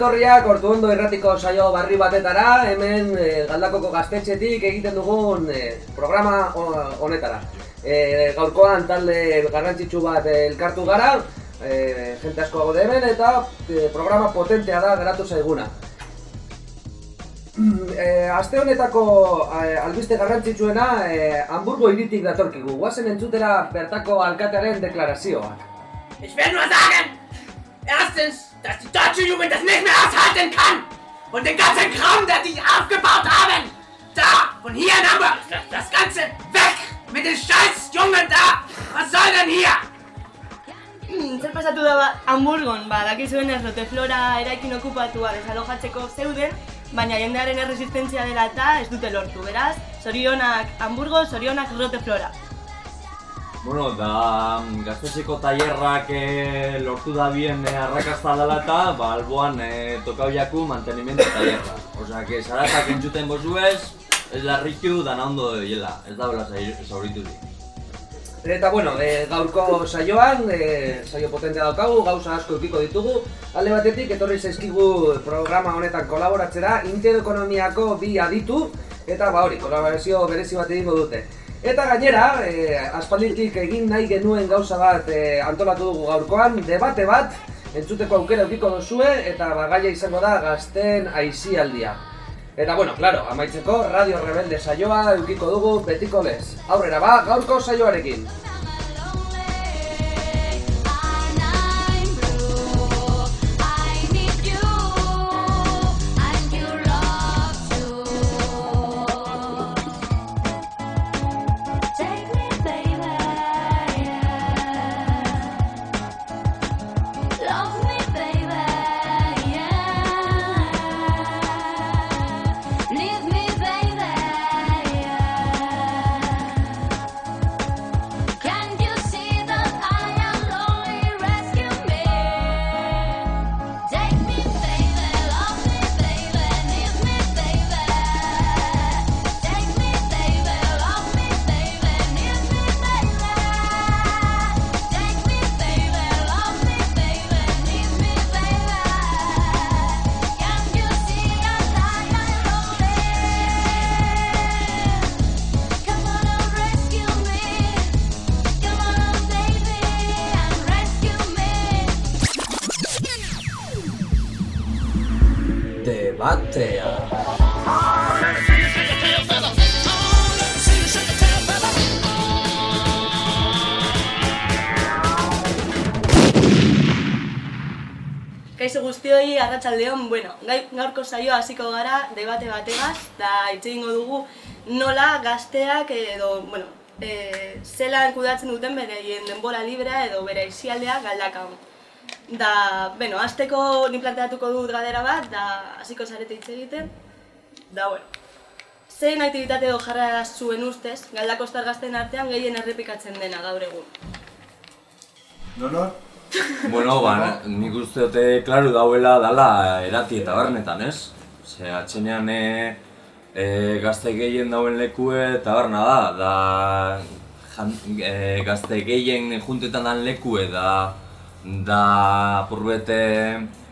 Etorriak ordu ondo erratiko saio barri batetara, hemen e, galdakoko gaztetxetik egiten dugun e, programa honetara. E, gaurkoan talde garrantzitsu bat elkartu gara, e, jente asko gode hemen eta e, programa potentea da geratu zaiguna. E, aste honetako e, albiste garrantzitsuena e, Hamburgo iritik datorkigu, guazen entzutera bertako alkatearen deklarazioa. Ich will nur sagen, erstens, dass die deutsche Jugend das nicht mehr aushalten kann. Und den ganzen Kram, der die aufgebaut haben. Da, von hier in Hamburg, das, Ganze weg mit den scheiß Jungen da. Was soll denn hier? Hmm, zer pasatu da ba, Hamburgon, ba, dakizuen ez dute flora eraikin okupatua desalojatzeko zeuden, baina jendearen erresistentzia dela eta ez dute lortu, beraz, zorionak Hamburgo, zorionak rote flora. Bueno, da gaztetxeko tailerrak e, lortu da bien e, arrakazta dela eta ba, alboan e, tokau jaku mantenimendu tailerra. Osea, que zaratak entzuten bozu ez, ez larritu dana ondo dela, ez da bela zauritu di. Eta bueno, e, gaurko saioan, e, saio potentea daukagu, gauza asko eukiko ditugu. Alde batetik, etorri zaizkigu programa honetan kolaboratzera, interekonomiako bi aditu, eta ba hori, kolaborazio berezi bat egingo dute. Eta gainera, e, aspalditik egin nahi genuen gauza bat e, antolatu dugu gaurkoan, debate bat, entzuteko aukera eukiko duzue, eta bagaia izango da gazten aizialdia. Eta bueno, claro, amaitzeko Radio Rebelde saioa eukiko dugu betiko lez. Aurrera ba, gaurko saioarekin. Arratsaldeon, bueno, gaurko saioa hasiko gara debate bategaz, da hitz egingo dugu nola gazteak edo, bueno, e, zelan kudatzen duten beraien denbora librea edo bere isialdea galdakan. Da, bueno, azteko ni planteatuko dut gadera bat, da hasiko zarete hitz egiten. Da, bueno, zein aktivitate edo jarra zuen ustez, galdako gazten artean gehien errepikatzen dena gaur egun. No, no, bueno, ba, nik uste dute, klaru, dauela dala erati eta barnetan, ez? Ze, atxenean e, e, gazte gehien dauen lekue eta barna da, da jan, e, gazte gehien juntetan dan lekue, da, da purbete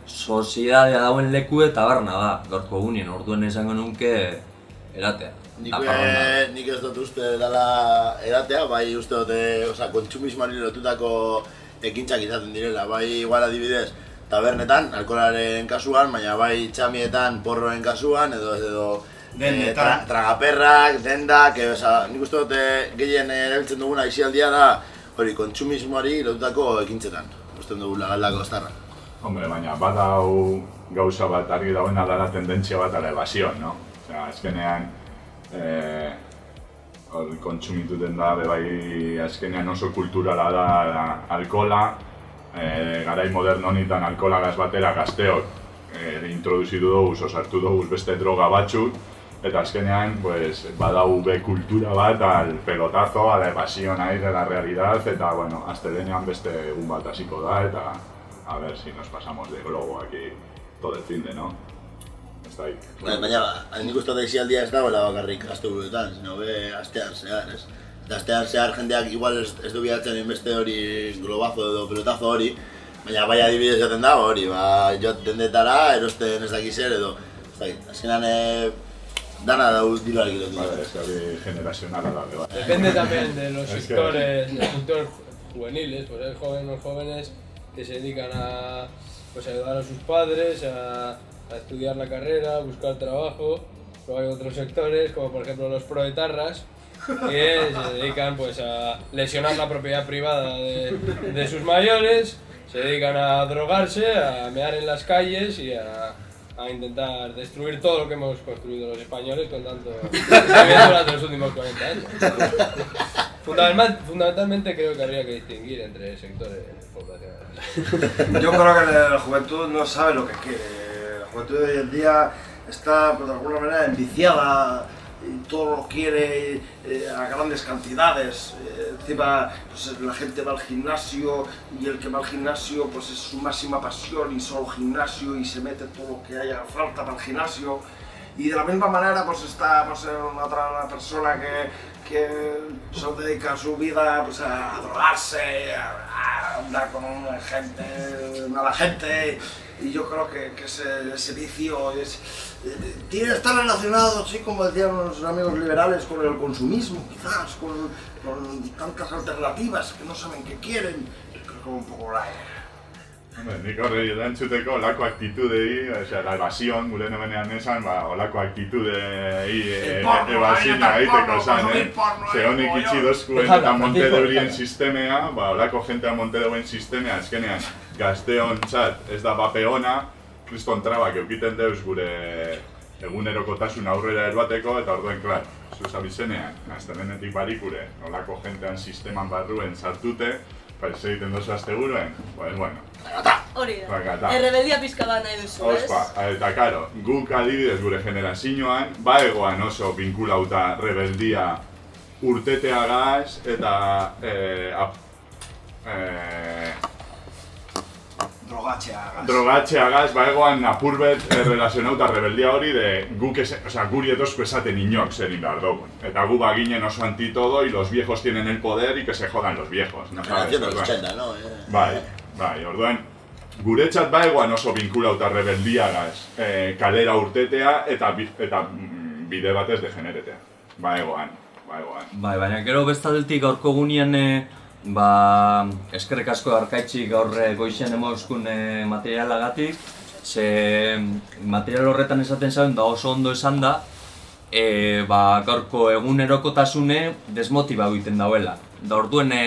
soziedadea dauen lekue eta barna da, gorko egunien, orduen esango nunke eratea. Nik, nik ez dut uste dela eratea, bai uste dute, oza, kontsumismoari lotutako ekintzak izaten direla, bai igual adibidez, tabernetan, alkolaren kasuan, baina bai txamietan, porroen kasuan, edo edo e, tra, tragaperrak, dendak, edo, oza, nik uste dute gehien erabiltzen duguna izialdia da, hori, kontsumismoari lotutako ekintzetan, uste dugu lagaldako estarra. Hombre, baina badau gauza bat argi dagoena dara tendentzia bat ala evasion, no? Osea, azkenean, eh, hor kontsumituten da, bai azkenean oso kulturala da, alkola, e, garai moderno honetan alkola gaz batera gazteok e, introduzitu dugu, sartu dugu beste droga batzuk, eta azkenean pues, badau be kultura bat al pelotazo, a la evasión ahí de la realidad, eta bueno, azte denean beste egun bat hasiko da, eta a ver si nos pasamos de globo aquí todo el fin de, no? Bai, baina, nik uste da izialdia ez dagoela bakarrik aste buruetan, zino be, astean zehar, ez? Eta astean zehar jendeak igual ez, ez du bihatzen inbeste hori globazo edo pelotazo hori, Baina bai adibidez jaten da, hori, ba, joat dendetara, erosten ez dakiz zer edo, ez dakit, azkenan eh, dana dau diruarekin lotu. Vale, es que hori generazionala da, bai. Depende también de los sectores, de los sectores juveniles, pues hay jóvenes, los jóvenes que se dedican a pues, ayudar a sus padres, a, a estudiar la carrera, a buscar trabajo. Luego hay otros sectores, como por ejemplo los proetarras, que se dedican pues a lesionar la propiedad privada de, de sus mayores, se dedican a drogarse, a mear en las calles y a, a intentar destruir todo lo que hemos construido los españoles con tanto durante los últimos 40 años. Fundamental- fundamentalmente creo que habría que distinguir entre sectores poblacionales. Yo creo que la juventud no sabe lo que quiere. Juventud de hoy en día está, pues, de alguna manera, enviciada y todo lo quiere eh, a grandes cantidades. Eh, encima, pues, la gente va al gimnasio y el que va al gimnasio pues, es su máxima pasión y solo gimnasio y se mete todo lo que haya falta para el gimnasio. Y de la misma manera pues está pues, una otra persona que, que solo dedica su vida pues, a, drogarse, a, a andar con gente, mala gente. Y yo creo que, que ese, ese vicio tiene, está relacionado, sí, como decían los amigos liberales, con el consumismo, quizás, con, con tantas alternativas que no saben qué quieren. Yo creo que un poco la... Hombre, nik horri erantzuteko olako aktitudei, osea, la evasión, gure nemenean esan, ba, olako aktitudei e, está el egiteko zan, consumir eh? Ze ahí honik itxi dozkuen eta Montedeurien Francisco, sistemea, ba, olako jentea Montedeurien sistemea, azkenean, gazteon txat, ez da bape ona, kriston trabak eukiten deuz gure egunerokotasun aurrera eroateko, eta orduen, klar, zuza bizenean, aztenenetik barikure, olako jentean sisteman barruen sartute, Pues egiten dozu asteguruen, pues bueno, Hori da. Bakata. Errebeldia pizka bat nahi duzu, ez? Ospa, eta karo, guk adibidez gure generazioan, ba egoan oso vinkulauta rebeldia urteteagaz eta eh, ap, eh, Drogatxea, drogatxeagaz, ba egoan apurbet eh, relazionauta rebeldia hori de guk ese, o sea, guri edozko esaten inok zer egin behar dugun. Eta gu baginen oso antitodo y los viejos tienen el poder y que se jodan los viejos. No sabes, Generación de los orduan. 80, no? Eh, Bai, bai, orduan, guretzat baegoan oso vinkulauta rebeldiagaz eh, kalera urtetea eta, eta mm, bide batez degeneretea. Baegoan, baegoan. Bai, baina gero bestaldetik gaurko gunean e, ba, eskerrek asko arkaitzik gaur e, goizean emozkun e, materialagatik, ze material horretan esaten zauen da oso ondo esan da, e, ba, gaurko egunerokotasune desmotiba egiten dauela. Da orduen e,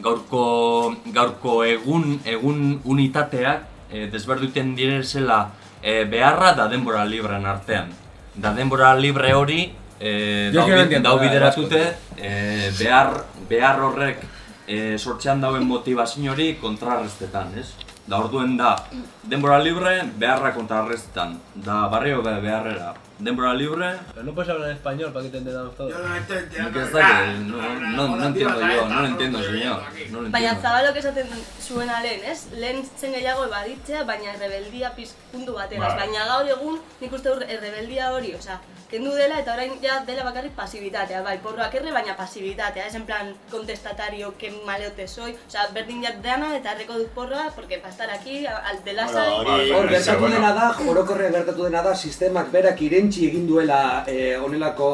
gaurko, gaurko egun, egun unitateak e, desberduten direzela e, beharra da denbora libren artean. Da denbora libre hori e, dau, dau bideratute e, behar, behar horrek e, sortzean dauen motivazio hori kontrarrestetan, ez? Da orduen da, denbora libre, beharra kontrarrestetan. Da barrio be- beharrera. Denbora libre, Pero no puedes hablar en español para que te entendamos todos. nik ez dakit, no, no, no entiendo yo, no lo entiendo, señor. No lo Baina entiendo. zabalok esaten zuena lehen, ez? Lehen zen gehiago ebaditzea, baina errebeldia piz puntu bategaz. Bai. Baina gaur egun nik uste dut errebeldia hori, osea, kendu dela eta orain ja dela bakarrik pasibitatea, bai, porroak erre, baina pasibitatea, ez en plan contestatario, que maleote soy, osea, berdin jat dana eta erreko dut porroa, porque pa estar aquí, al de lasai, Hor, Bai, gertatu bueno. dena da, orokorrean gertatu dena da, sistemak berak irentzi egin duela eh, honelako,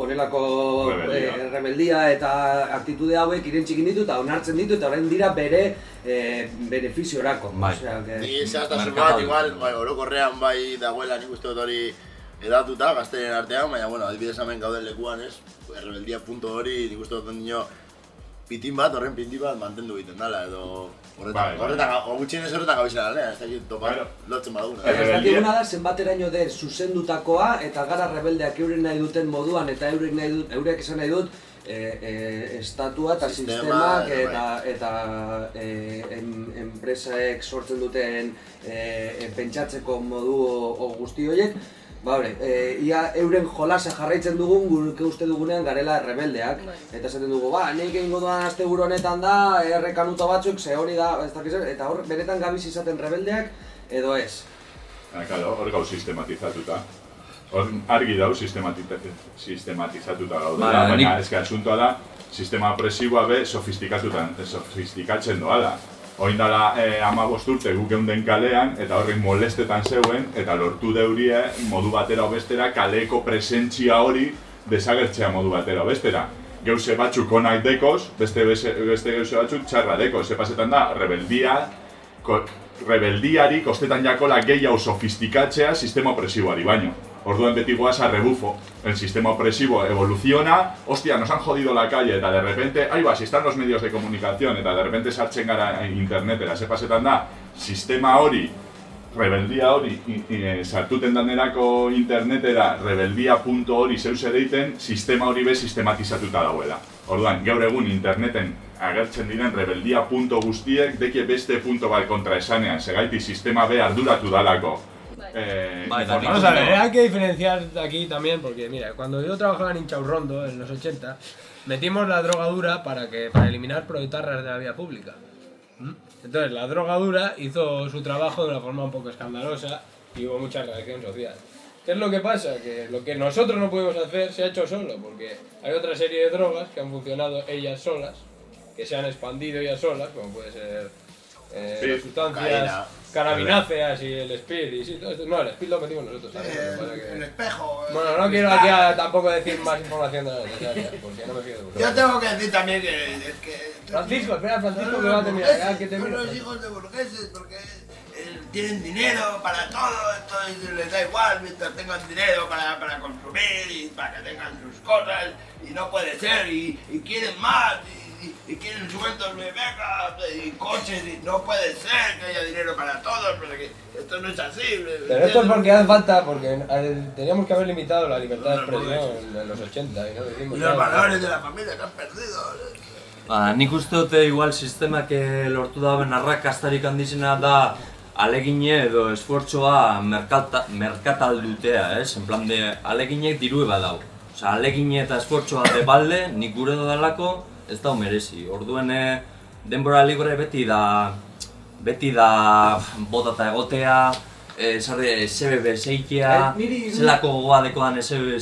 honelako Rebeldia. eh, rebeldia eta aktitude hauek irentzi egin ditu eta onartzen ditu eta orain dira bere eh, benefiziorako. Bai. Osea, que- Ni zehaztasun bat, igual, bai, orokorrean bai dagoela nik uste dut hori edatuta, gazteren artean, baina, bueno, adibidez hemen gauden lekuan, ez? Errebeldia punto hori, nik uste dut nio pitin bat, horren pitin bat mantendu egiten dala, edo horretan, Bai, bai. horretan, gutxienez horretan gabizena lehen, ez dakit topa, Bueno. lotzen baduguna. Eh, Ez dakiguna da zenbateraino den zuzendutakoa eta gara rebeldeak euren nahi duten moduan eta eurek nahi dut, eurek esan nahi dut e, e, estatua eta Sistema, sistemak bai. eta, eta e, en, enpresaek sortzen duten e, pentsatzeko modu o, o guzti horiek Ba, hori, e, ia euren jolasa jarraitzen dugun, gurke uste dugunean garela rebeldeak. Bai. Eta esaten dugu, ba, nik egingo duan aste honetan da, errekanuta batzuk, ze hori da, ez dakiz, eta hor, benetan gabiz izaten rebeldeak, edo ez. Ah, claro, hor gau sistematizatuta. Hor argi dau sistematiza- sistematizatuta gaudela, Ba, baina nik- eske asuntoa da, sistema opresiboa be sofistikatutan, sofistikatzen doala. Oin dala eh, ama urte guk geunden kalean, eta horri molestetan zeuen, eta lortu deurie modu batera bestera kaleko presentzia hori desagertzea modu batera bestera. Geuse batzuk onak dekoz, beste, beste, beste geuse batzuk txarra dekoz. Ze pasetan da, rebeldia, rebeldiari kostetan jakola gehiago sofistikatzea sistema opresiboari baino. Orduan beti goaz a rebufo. El sistema opresivo evoluciona, hostia, nos han jodido la calle, eta de repente, ahí va, si están los medios de comunicación, eta de repente sartzen gara internetera, ze pasetan da, sistema hori, rebeldia hori, i- i- eh, sartuten danerako internetera, rebeldia punto hori zeuse deiten, sistema hori be sistematizatuta dauela. Orduan, gaur egun interneten agertzen diren rebeldia punto guztiek, deke beste punto bat kontra esanean, segaiti sistema be arduratu dalako. Eh, da, Vamos a ver, hay que diferenciar aquí también, porque mira, cuando yo trabajaba en Inchaurrondo en los 80, metimos la drogadura para, que, para eliminar proetarras de la vía pública. ¿Mm? Entonces, la drogadura hizo su trabajo de una forma un poco escandalosa y hubo mucha reacción social. ¿Qué es lo que pasa? Que lo que nosotros no podemos hacer se ha hecho solo, porque hay otra serie de drogas que han funcionado ellas solas, que se han expandido ellas solas, como puede ser eh, las sustancias cocaína. cannabináceas y el speed y sí, todo esto. No, el speed lo metimos nosotros también. que- El espejo. el Bueno, no quiero aquí a- tampoco decir más información de la necesaria, porque no me fío de Yo vosotros. tengo que decir también que. Francisco, espera, Francisco, son que va a los terminar. ya son los hijos de burgueses porque eh, tienen dinero para todo, entonces les da igual mientras tengan dinero para, para consumir y para que tengan sus cosas y no puede ser y, y quieren más y, y- y quieren sueldos de becas y coches y no puede ser que haya dinero para todos, porque esto no es así. Pero esto es porque hace falta, porque teníamos que haber limitado la libertad de expresión en, en los 80 y no lo hicimos. Y los valores de la familia que han perdido. eh. Ba, nik uste dute igual sistemak lortu dauen arrakastarik handizena da alegine edo esfortzoa merkata, merkataldutea, ez? En plan de, aleginek dirue badau. Osa, alegine eta esfortzoa de balde, nik gure dodalako, ez dau merezi. Orduen eh, denbora libre beti da, beti da botata egotea, eh, sarri, SBB seikea, Eh, zelako gogoa dekoan SBB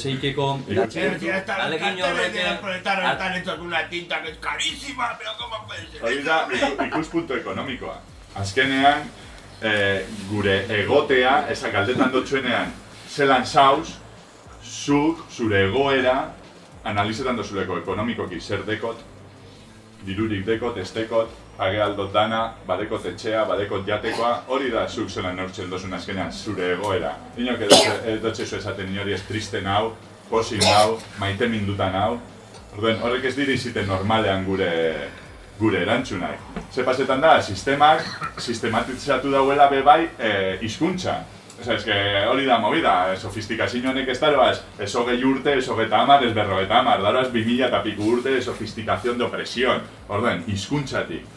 carteles de horrek- están hechos una tinta que es carísima, pero ¿cómo puede ser Hori da ekonomikoa. Azkenean, eh, gure egotea, ezak galdetan dotzuenean, zelan zauz, zuk, zure egoera, analizetan dozuleko ekonomikoki zer dekot, dirurik dekot, ez dekot, age aldot dana, badekot etxea, badekot jatekoa, hori da zuk zelan neurtzen dozun azkenean zure egoera. Inok edo dotzezu esaten inori ez triste nau, posi nau, maite minduta nau, Orduen, horrek ez diri ziten normalean gure gure erantzunak. Ze pasetan da, sistemak sistematizatu dauela be bai e, hizkuntza. Osa, eske hori da movida, e, sofistikazio honek ez daroaz, ez hogei urte, ez hogeita hamar, ez berrogeita hamar, daroaz bi mila eta piku urte sofistikazion de opresión. Orduen, hizkuntzatik,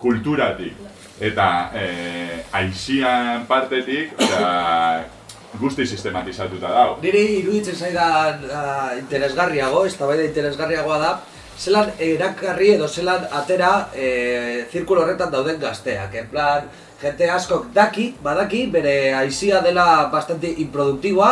kulturatik, eta e, aizian partetik, osea, guzti sistematizatuta dago. Niri iruditzen zaidan uh, interesgarriago, ez da interesgarriagoa da, zelan erakarri edo zelan atera e, zirkulo horretan dauden gazteak. En plan, jente askok daki, badaki, bere aizia dela bastante improduktiboa,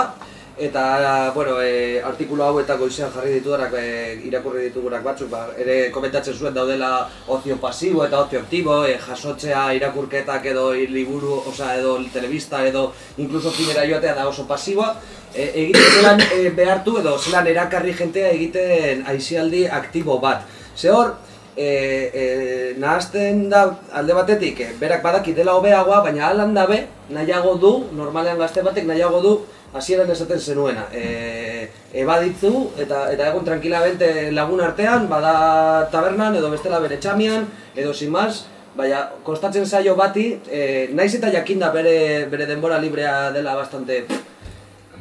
eta, bueno, e, artikulu hau eta goizean jarri ditudanak, e, irakurri ditugunak batzuk, ba, ere komentatzen zuen daudela ozio pasibo eta ozio aktibo, e, jasotzea irakurketak edo liburu, osea, edo telebista edo inkluso filmera joatea da oso pasiboa, e, egiten zelan e, behartu edo zelan erakarri jentea egiten aizialdi aktibo bat. Ze hor, e, e, nahazten da alde batetik, e, berak badaki dela hobeagoa, baina alan dabe, nahiago du, normalean gazte batek nahiago du, hasieran esaten zenuena. E, ebaditzu eta eta egun tranquilamente lagun artean, bada tabernan edo bestela bere txamian, edo sin más, baina kostatzen zaio bati, e, naiz eta jakinda bere, bere denbora librea dela bastante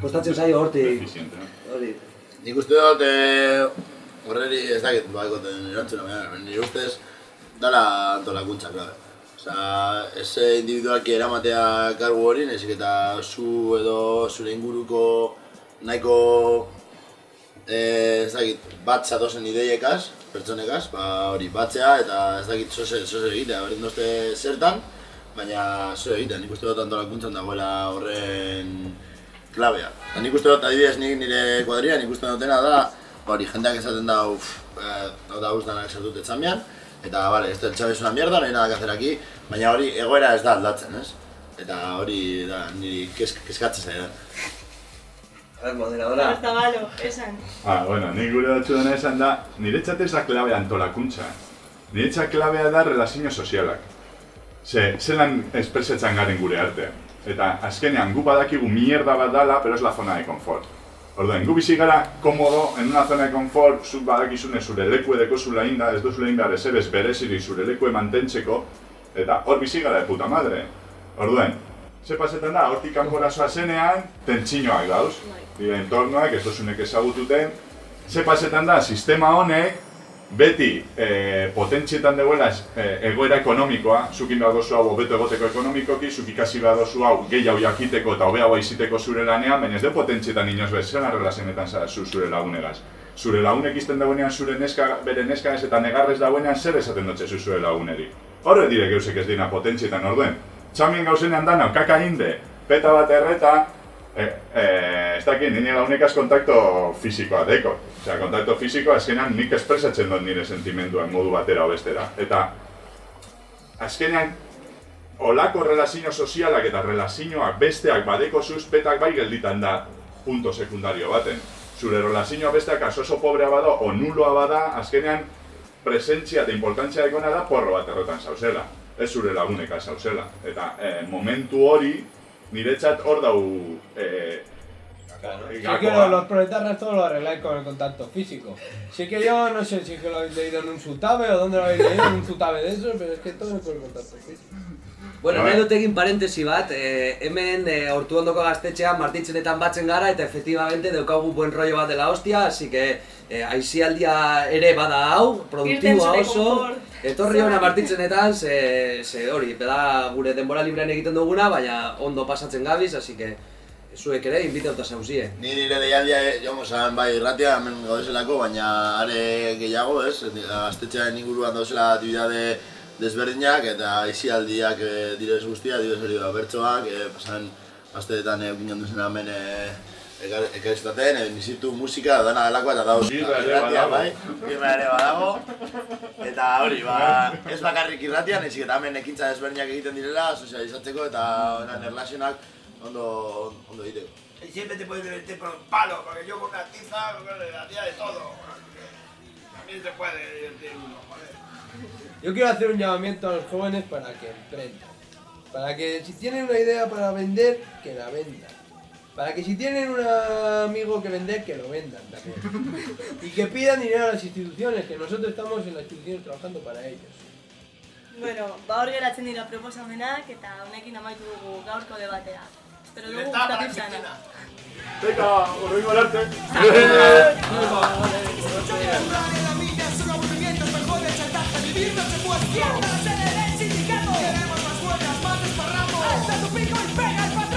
kostatzen zaio hortik. Hori. Nik uste dut, eh, horreri ez dakit baikoten erantzuna, baina nire ustez dala antolakuntza, klabe. Osa, ez individualki eramatea kargu hori, nezik eta zu edo zure inguruko nahiko eh, ez dakit, bat zatozen ideiekaz, pertsonekaz, ba hori batzea eta ez dakit zoze, zoze egitea, hori dozte zertan, baina zoze egitea, nik uste dut antolakuntzan dagoela horren klabea. Eta nik uste dut, adibidez, nik nire kuadria, nik uste dutena da, hori jendeak esaten da, uff, eh, hau da guztanak sartut etxamean, Eta, bale, esto el Chávez es una mierda, no hay nada que hacer aquí, baina hori egoera ez da aldatzen, ez? Eta hori da, niri kesk, keskatzen zaidan. A ver, moderadora. Hasta malo, esan. Ah, bueno, nik gure dutxu dena esan da, niretzat ez da klabea antolakuntza. Niretzat klabea da relazio sozialak. Ze, zelan espresetzen garen gure artean. Eta azkenean gu badakigu mierda bat dala, pero es la zona de confort. Orduen, gu bizi gara komodo, en una zona de confort, zu badakizune zure leku edeko zula inda, ez duzula inda ezer bereziri zure leku mantentzeko, eta hor bizi gara de puta madre. Orduen, ze pasetan da, hortik kanpora zoa zenean, tentsinoak dauz, dire entornoak, ez dozunek ezagututen, ze pasetan da, sistema honek, beti e, potentzietan deguela e, egoera ekonomikoa, zukin badozu hau hobeto egoteko ekonomikoki, zuk ikasi badozu hau gehiago jakiteko eta hobeago iziteko zure lanean, baina ez de potentzietan inoz bezala relazionetan zara zu zure lagunegaz. Zure lagunek izten dagoenean zure neska, bere neska ez eta negarrez dagoenean zer esaten dutxe zu zure laguneri. Horre dire geusek ez dina potentzietan orduen. Txamien gauzenean dana, kaka inde, peta bat erreta, e, e, ez dakit, nire launekaz kontakto fisikoa deko. Osea, kontakto fisikoa azkenean nik espresatzen dut nire sentimenduak modu batera o bestera. Eta azkenean olako relazio sozialak eta relazioak besteak badeko zuzpetak bai gelditan da punto sekundario baten. Zure relazioa besteak aso oso pobrea bada o nuloa bada, azkenean presentzia eta importantzia ekona da porro bat errotan zauzela. Ez zure laguneka zauzela. Eta eh, momentu hori niretzat hor dau eh, Yo quiero los proletarios todo lo arregláis con el contacto físico. Sí que yo no sé si es que lo habéis leído en un zutabe o dónde lo habéis leído, en un zutabe de esos, pero es que todo es con el contacto físico. Bueno, Bai. nahi dut egin parentesi bat, eh, hemen eh, hortu ondoko gaztetxean martitzenetan batzen gara eta efectivamente daukagu buen rollo bat dela hostia, así que eh, aizialdia ere bada hau, produktiboa oso, etorri hona martitzenetan, ze, ze hori, beda gure denbora librean egiten duguna, baina ondo pasatzen gabiz, así que zuek ere inbitauta zauzie. Ni nire deialdia eh, joango zan bai irratia hemen gaudezelako, baina are gehiago, ez? Gaztetxearen inguruan dauzela aktibitate desberdinak eta aizialdiak e, direz guztia, direz hori da bertsoak, e, pasan asteetan e, ginen duzen hemen e, ekarriztaten, e, nizitu musika, dana delakoa eta dauz Birra ere irratia, badago. bai, birra ere badago. Eta hori, ba, ez bakarrik irratia, nezik eta hemen ekintza desberdinak egiten direla, sozializatzeko eta oran erlazionak ondo, ondo egiteko. Y siempre te puedes divertir por un palo, porque yo con una tiza con una hacía de todo. También se puede divertir uno, joder. Yo quiero hacer un llamamiento a los jóvenes para que emprendan. Para que si tienen una idea para vender, que la vendan. Para que si tienen un amigo que vender, que lo vendan también. Y que pidan dinero a las instituciones, que nosotros estamos en las instituciones trabajando para ellos. Bueno, ba hor geratzen dira proposamenak eta honekin amaitu dugu gaurko debatea. Espero dugu dividirnos en vuestro. Izquierda, CDD, sindicato. Queremos más huellas, más desparramos. Hasta tu pico y pega el patrón.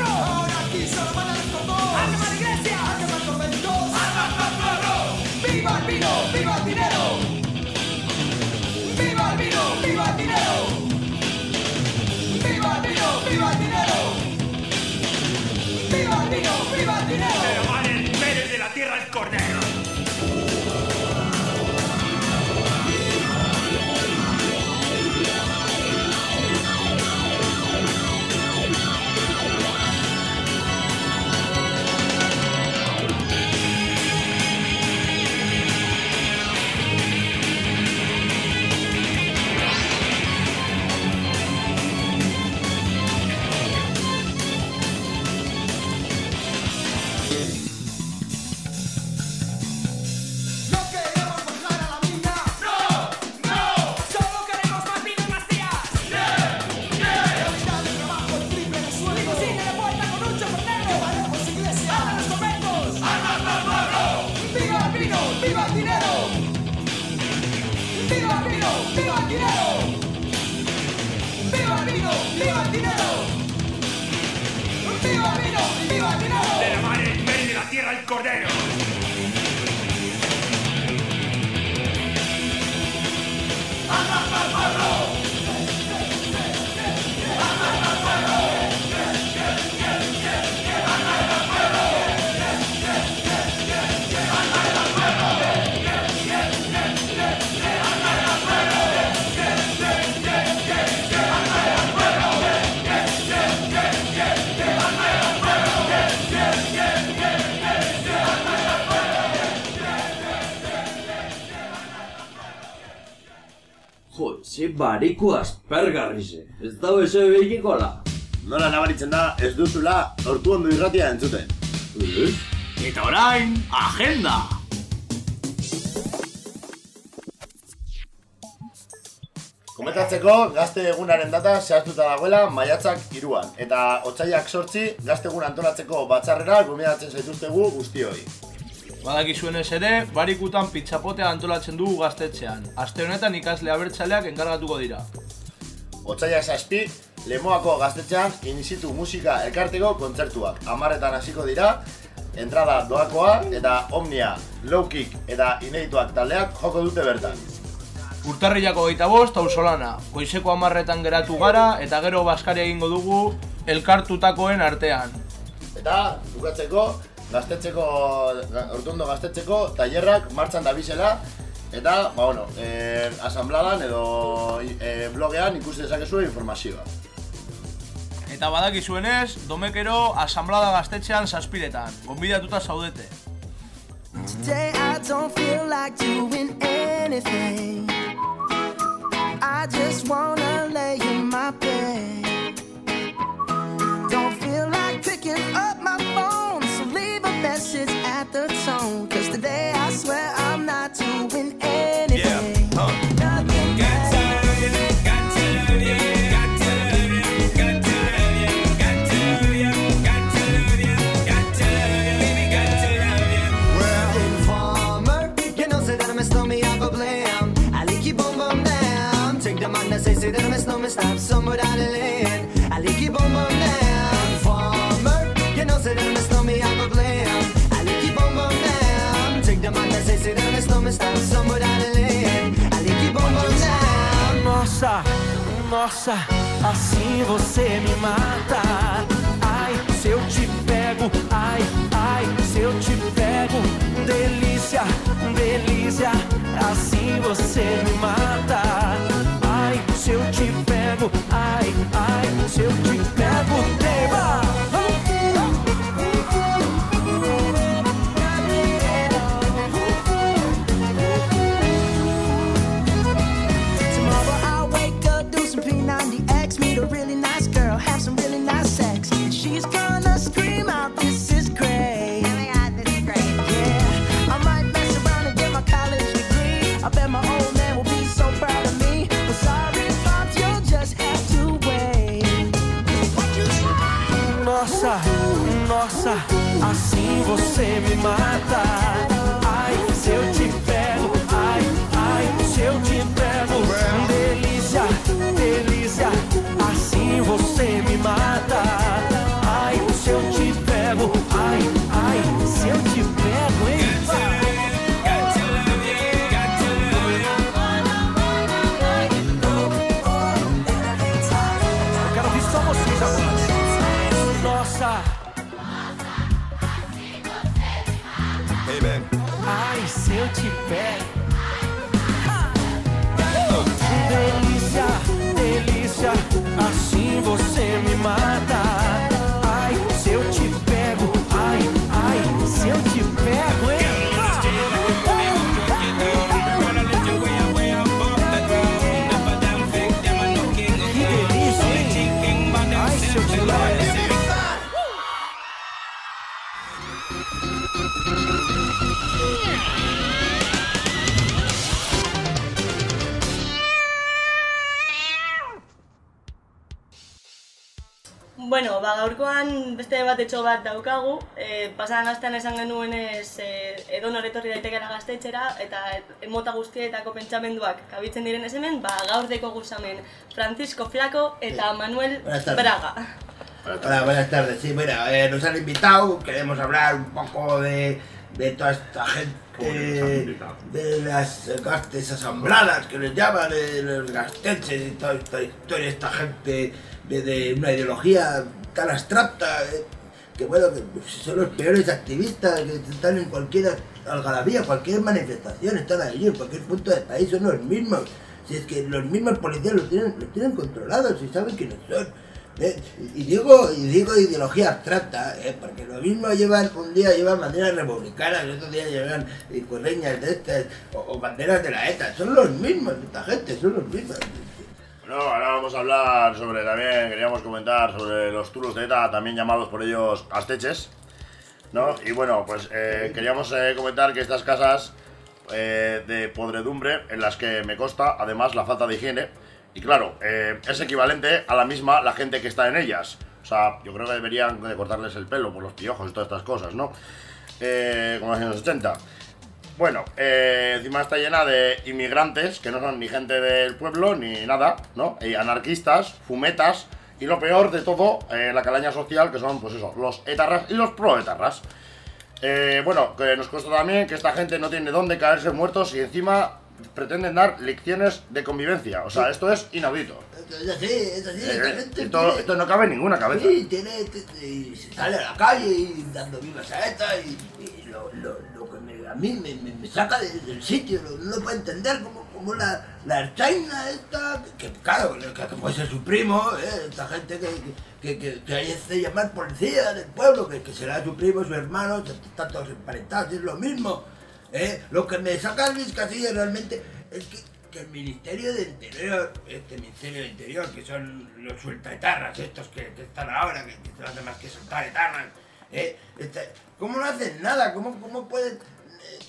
Cordero. Ze bariku aspergarrize, ez dago eso behikikola. Nola nabaritzen da ez duzula ortu ondo irratia entzuten. Eta orain, agenda! Komentatzeko, gazte egunaren data zehaztuta dagoela maiatzak iruan. Eta otzaiak sortzi, gazte egun antolatzeko batzarrera gomendatzen zaituztegu guztioi. Badakizuenez ere, barikutan pitzapotea antolatzen dugu gaztetxean. Aste honetan ikasle abertzaleak enkargatuko dira. Otzaiak zazpi, Lemoako gaztetxean inizitu musika elkarteko kontzertuak. Amarretan hasiko dira, entrada doakoa eta Omnia, Low Kick eta Inedituak taldeak joko dute bertan. Urtarrilako geita bost, ausolana. Goizeko amarretan geratu gara eta gero baskari egingo dugu elkartutakoen artean. Eta, bukatzeko, gaztetxeko, ga- ortuondo gaztetxeko tailerrak martxan dabizela eta, ba, bueno, eh, asambladan edo eh, blogean ikusi dezakezu informazioa. Eta badakizuenez, domekero asamblada gaztetxean zazpiretan. Gonbidatuta zaudete. Today I don't feel like doing anything. I just wanna lay in my bed. Message at the tone. Cause today I swear Bueno, ba, gaurkoan beste bat etxo bat daukagu. E, pasadan astean esan genuenez e, edo etorri daitekela gaztetxera eta e, mota guztietako pentsamenduak kabitzen diren hemen, ba, gaur deko guzamen Francisco Flaco eta Manuel Buenas. Braga. Hola, buenas tardes. Sí, bueno, eh, nos han invitado, queremos hablar un poco de, de toda esta gente, de las eh, gastes asambladas que les llaman, de los gasteches y toda esta historia, esta gente de, de una ideología tan abstracta, eh, que bueno, que son los peores activistas que están en cualquier algarabía, cualquier manifestación, están allí, en cualquier punto del país, son los mismos. Si es que los mismos policías los tienen, los tienen controlados y saben quiénes son. ¿eh? Y digo, y digo ideología abstracta, ¿eh? porque lo mismo llevan, un día llevan banderas republicanas, y otro día llevan correñas de estas, o, o banderas de la ETA, son los mismos, esta gente, son los mismos. No, ahora vamos a hablar sobre también, queríamos comentar sobre los tulos de ETA, también llamados por ellos asteches. ¿No? Y bueno, pues eh, queríamos eh, comentar que estas casas eh, de podredumbre, en las que me consta además la falta de higiene, y claro, es equivalente a la misma la gente que está en ellas. O sea, yo creo que deberían de cortarles el pelo por los piojos y todas estas cosas, ¿no? Como en los años 80. Bueno, eh, encima está llena de inmigrantes que no son ni gente del pueblo ni nada, ¿no? Y anarquistas, fumetas y lo peor de todo, eh, la calaña social que son, pues eso, los etarras y los proetarras. Eh, bueno, que nos consta también que esta gente no tiene dónde caerse muertos y encima pretenden dar lecciones de convivencia. O sea, esto es inaudito. Eh, esto, esto no cabe en ninguna cabeza. Sí, tiene, y se sale a la calle y dando vivas a esta y, y lo, lo, a mí me, me- saca de- del sitio, no lo puedo entender como, como la, la archaina esta, que, claro, que, que puede ser su primo, ¿eh? esta gente que, que, que, que llamar policía del pueblo, que, será su primo, su hermano, están todos emparentados, es lo mismo. ¿eh? Lo que me saca mis casillas realmente es que, el Ministerio de Interior, este Ministerio de Interior, que son los sueltaetarras, estos que, están ahora, que, no hacen más que soltar etarras, ¿eh? Este, ¿cómo no hacen nada? ¿Cómo, cómo pueden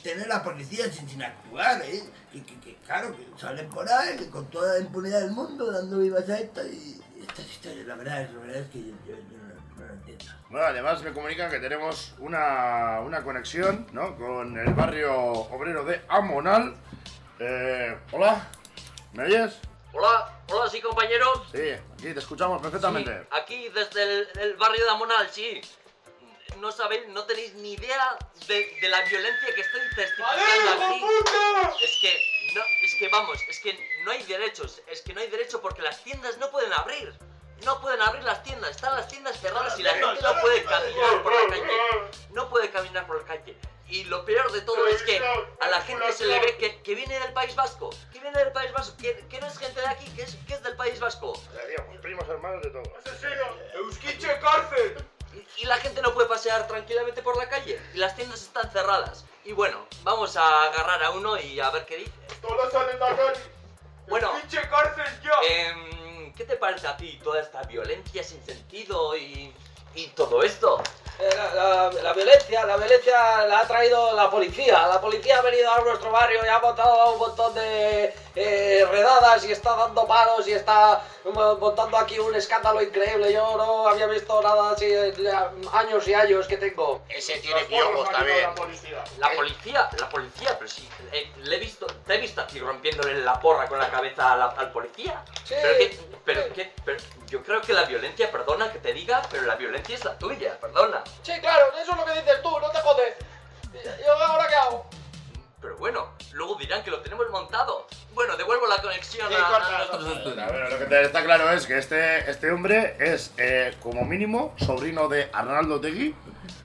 tener la policía sin, sin actuar? ¿eh? Que, que- que, claro, que salen por ahí que con toda la impunidad del mundo dando vivas a esta y, y estas historias, la verdad, es- la verdad es que yo, yo- yo no, no lo entiendo. Bueno, además me comunican que tenemos una, una conexión ¿no? con el barrio obrero de Amonal. Eh, hola, ¿me oyes? Hola, hola, sí, compañeros. Sí, aquí te escuchamos perfectamente. Sí, aquí desde el, el barrio de Amonal, sí. No sabéis, no tenéis ni idea de, de la violencia que estoy testificando aquí. Es que, no, es que vamos, es que no hay derechos, es que no hay derecho porque las tiendas no pueden abrir. No pueden abrir las tiendas, están las tiendas cerradas y la gente no puede caminar por la calle. No puede caminar por la calle. Y lo peor de todo es que a la gente se le ve que, que viene del País Vasco, que viene del País Vasco, que, que no es gente de aquí, que es, que es del País Vasco. Primos hermanos de todos. ¡Euskiche cárcel! Y, la gente no puede pasear tranquilamente por la calle. Y las tiendas están cerradas. Y bueno, vamos a agarrar a uno y a ver qué dice. Todos salen la calle. Bueno, ¡Pinche cárcel ya! em, ¿qué te parece a ti toda esta violencia sin sentido y, y todo esto? Eh, La, la- la violencia, la violencia la ha traído la policía. La policía ha venido a nuestro barrio y ha montado un montón de eh, redadas y está dando palos y está mo- montando aquí un escándalo increíble. Yo no había visto nada así ya años y años que tengo. Ese tiene piojos también. La policía, la policía, pero sí, eh, le he visto, te he visto a ti rompiéndole la porra con la cabeza la- al policía. Sí. Pero que, pero que, pero yo creo que la violencia, perdona que te diga, pero la violencia es la tuya, perdona. Sí, claro, eso es lo que dices tú, no te jodes. ¿Y ahora qué hago? Pero bueno, luego dirán que lo tenemos montado. Bueno, devuelvo la conexión Sí, a, corta, a nuestros corta. estudios. A ver, lo que te está claro es que este, este hombre es, eh, como mínimo, sobrino de Arnaldo Tegui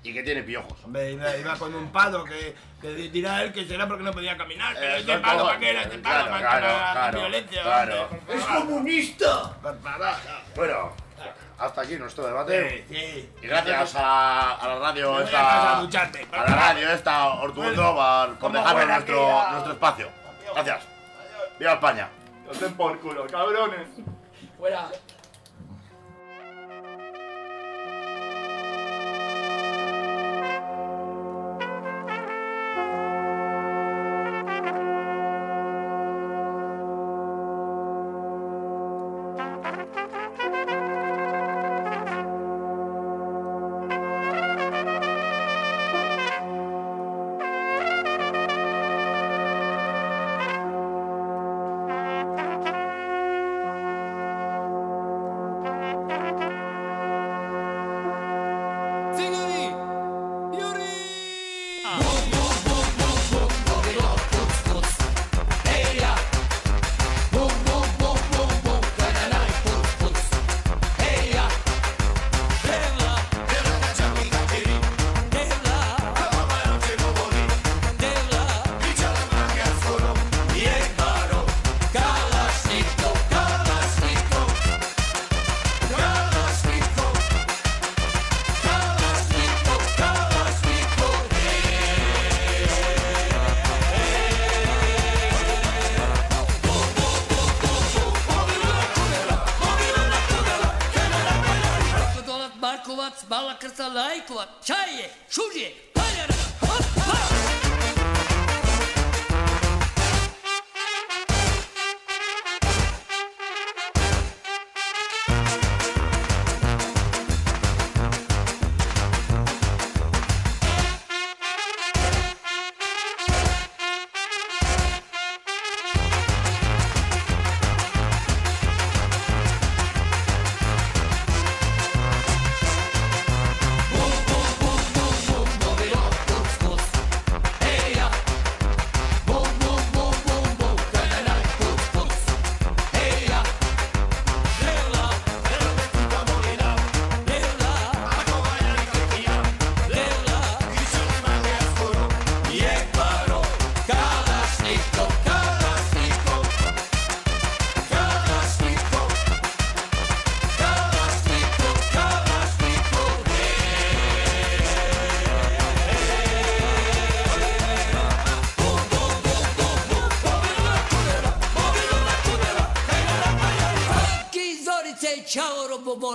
y que tiene piojos. Hombre, iba, iba con un palo que, que dirá él que será porque no podía caminar. Pero Eh, este no, palo, ¿para qué era este palo? claro, ¿Para claro, qué la claro, violencia? claro. hombre, por ¡Es comunista! Bueno, hasta aquí nuestro debate. Sí, sí. Y gracias a, a la radio Me esta. a a la radio esta Ortuondo por, por dejarnos nuestro, nuestro espacio. Gracias. Viva España. Den por culo, cabrones. Fuera.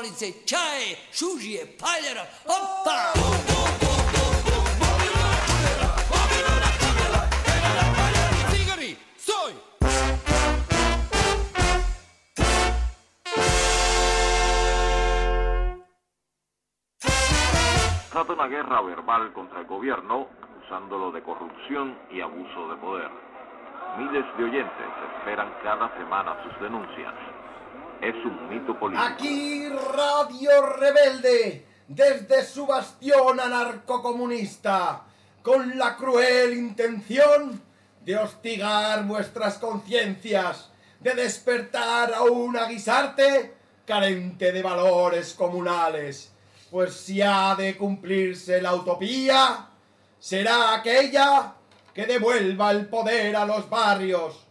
Boborice, čaje, šužije, paljara, opa! Cigari! Trata una guerra verbal contra el gobierno, acusándolo de corrupción y abuso de poder. Miles de oyentes esperan cada semana sus denuncias. Es un mito político. Aquí Radio Rebelde, desde su bastión anarcocomunista, con la cruel intención de hostigar vuestras conciencias, de despertar a un aguisarte carente de valores comunales. Pues si ha de cumplirse la utopía, será aquella que devuelva el poder a los barrios,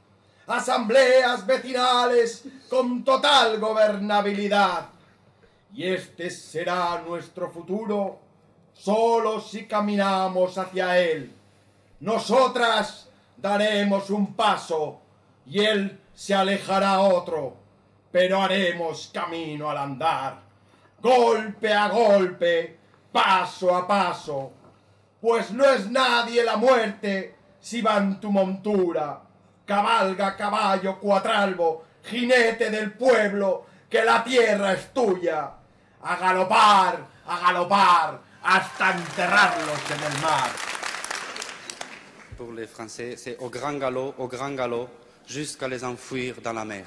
asambleas vecinales con total gobernabilidad. Y este será nuestro futuro solo si caminamos hacia él. Nosotras daremos un paso y él se alejará otro, pero haremos camino al andar, golpe a golpe, paso a paso, pues no es nadie la muerte si va en tu montura. Cabalga caballo cuatralbo, jinete del pueblo, que la tierra es tuya. A galopar, a galopar, hasta enterrarlos en el mar. Pour les Français, c'est au grand galop, au grand galop, jusqu'à les enfouir dans la mer.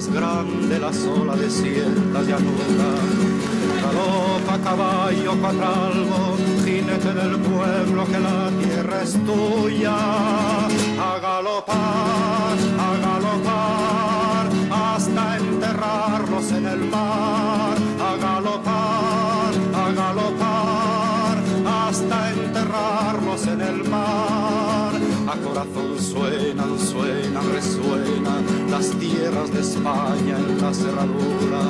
Las grandes, las olas desiertas llanura. Galopa caballo cuatralbo, jinete del pueblo, que la tierra es tuya. A galopar, suenan, suenan, resuenan las tierras de España en la cerradura.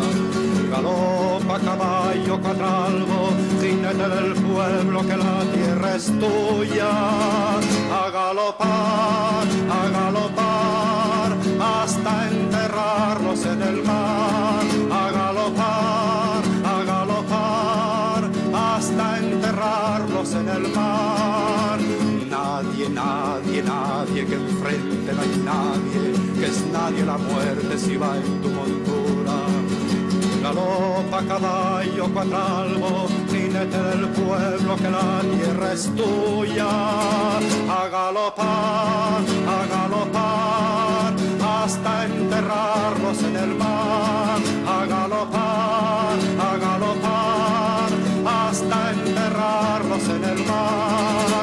Galopa caballo cuatralbo, jinete del pueblo, que la tierra es tuya. A galopar, nadie la muerte si va en tu montura. Galopa caballo cuatralbo, jinete del pueblo que la tierra es tuya. A galopar, a galopar, hasta enterrarlos en el mar. A galopar, a galopar, hasta enterrarlos en el mar.